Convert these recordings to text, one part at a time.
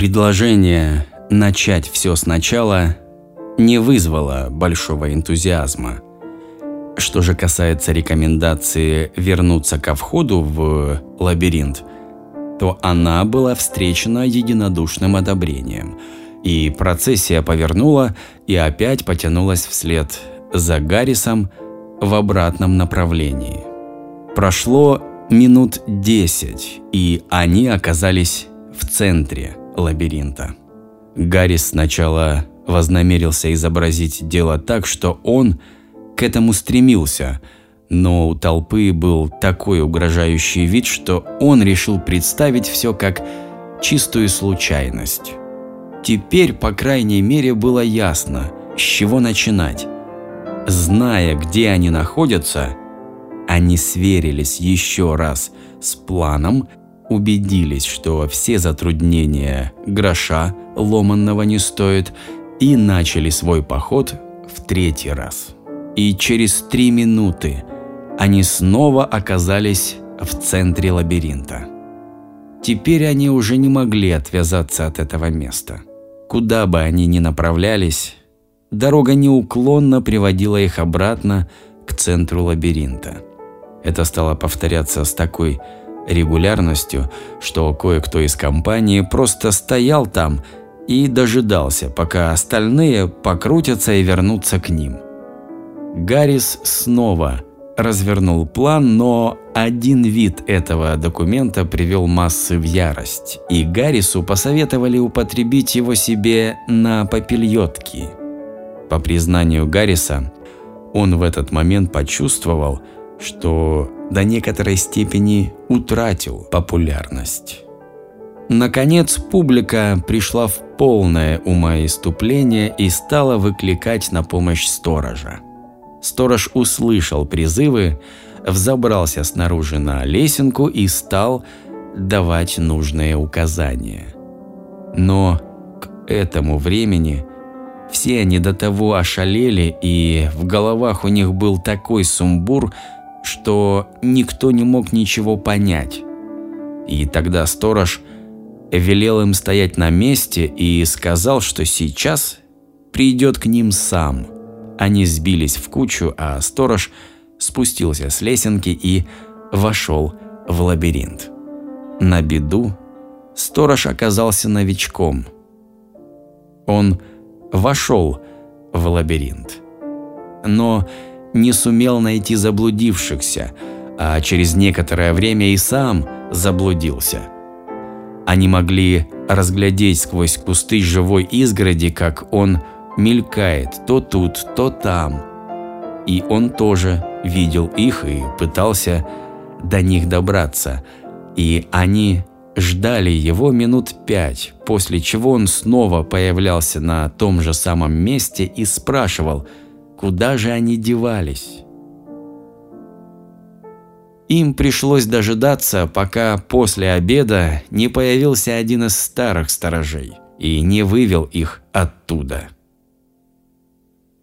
Предложение начать все сначала не вызвало большого энтузиазма. Что же касается рекомендации вернуться ко входу в лабиринт, то она была встречена единодушным одобрением, и процессия повернула и опять потянулась вслед за Гаррисом в обратном направлении. Прошло минут десять, и они оказались в центре лабиринта. Гаррис сначала вознамерился изобразить дело так, что он к этому стремился, но у толпы был такой угрожающий вид, что он решил представить все как чистую случайность. Теперь, по крайней мере, было ясно, с чего начинать. Зная, где они находятся, они сверились еще раз с планом, убедились, что все затруднения гроша ломанного не стоят, и начали свой поход в третий раз. И через три минуты они снова оказались в центре лабиринта. Теперь они уже не могли отвязаться от этого места. Куда бы они ни направлялись, дорога неуклонно приводила их обратно к центру лабиринта. Это стало повторяться с такой регулярностью, что кое-кто из компании просто стоял там и дожидался, пока остальные покрутятся и вернутся к ним. Гаррис снова развернул план, но один вид этого документа привел массы в ярость, и Гаррису посоветовали употребить его себе на попельотки. По признанию Гарриса, он в этот момент почувствовал, что до некоторой степени утратил популярность. Наконец публика пришла в полное умоиступление и стала выкликать на помощь сторожа. Сторож услышал призывы, взобрался снаружи на лесенку и стал давать нужные указания. Но к этому времени все они до того ошалели, и в головах у них был такой сумбур, что никто не мог ничего понять. И тогда сторож велел им стоять на месте и сказал, что сейчас придет к ним сам. Они сбились в кучу, а сторож спустился с лесенки и вошел в лабиринт. На беду сторож оказался новичком. Он вошел в лабиринт. Но не сумел найти заблудившихся, а через некоторое время и сам заблудился. Они могли разглядеть сквозь кусты живой изгороди, как он мелькает то тут, то там. И он тоже видел их и пытался до них добраться. И они ждали его минут пять, после чего он снова появлялся на том же самом месте и спрашивал – Куда же они девались? Им пришлось дожидаться, пока после обеда не появился один из старых сторожей и не вывел их оттуда.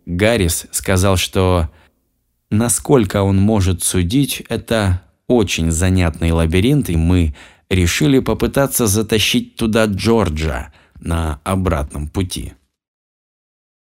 Гаррис сказал, что насколько он может судить, это очень занятный лабиринт, и мы решили попытаться затащить туда Джорджа на обратном пути.